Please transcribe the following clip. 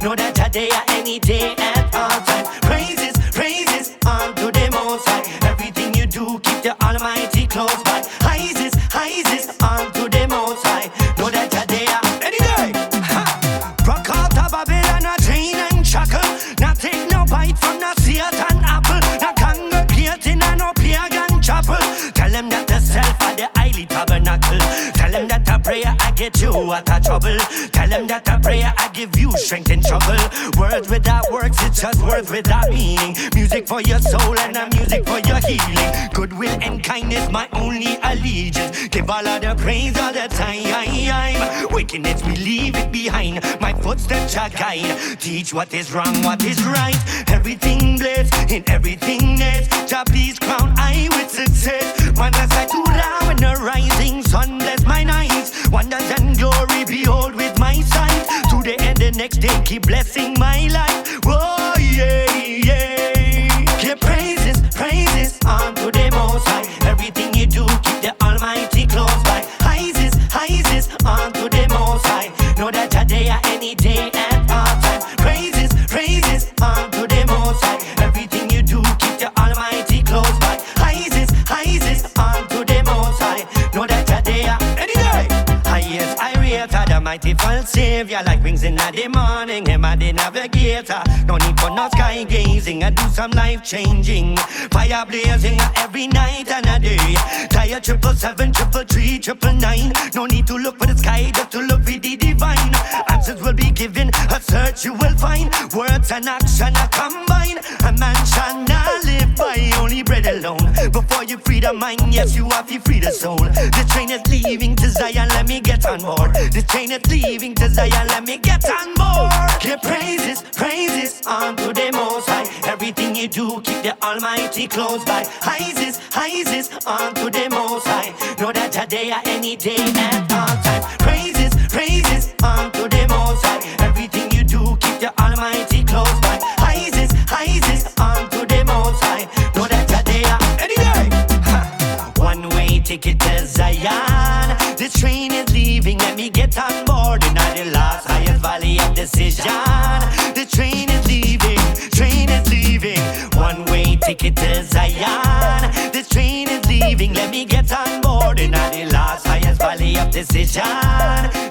Know that a day, any day, at all time. Praises, praises, on to the Most High. Everything you do, keep the Almighty close tabernacle. Tell them that a prayer I get you out of trouble. Tell them that a prayer I give you strength in trouble. Words without works, it's just words without meaning. Music for your soul and a music for your healing. Goodwill and kindness, my only allegiance. Give all of the praise all the time. Wickedness, we leave it behind. My footsteps are guide. Teach what is wrong, what is right. Everything blessed in everything next. Jah please crown I with success. I loud when the rising sun bless my nights. Wonders and glory behold with my sight. To the end, the next day, keep blessing my life. Rate her, the mighty false savior, like wings in the morning. Him a the navigator. No need for no sky gazing. I do some life changing. Fire blazing every night and a day. Tire triple seven, triple three, triple nine. No need to look for the sky, just to look for the divine. Answers will be given, a search you will find. Words and action are combined. A man alone. Before you free the mind, yes, you have to free the soul. The train is leaving to Zion, let me get on board. The train is leaving to Zion, let me get on board. Give praises, praises unto the Most High. Everything you do, keep the Almighty close by. Isis, Isis unto the Most High. Know that a day, any day, at all time. Way Zion. This train is leaving, let me get on board. And I the last highest valley of decision. The train is leaving, train is leaving. One way ticket to Zion. This train is leaving, let me get on board. And I the last highest valley of decision.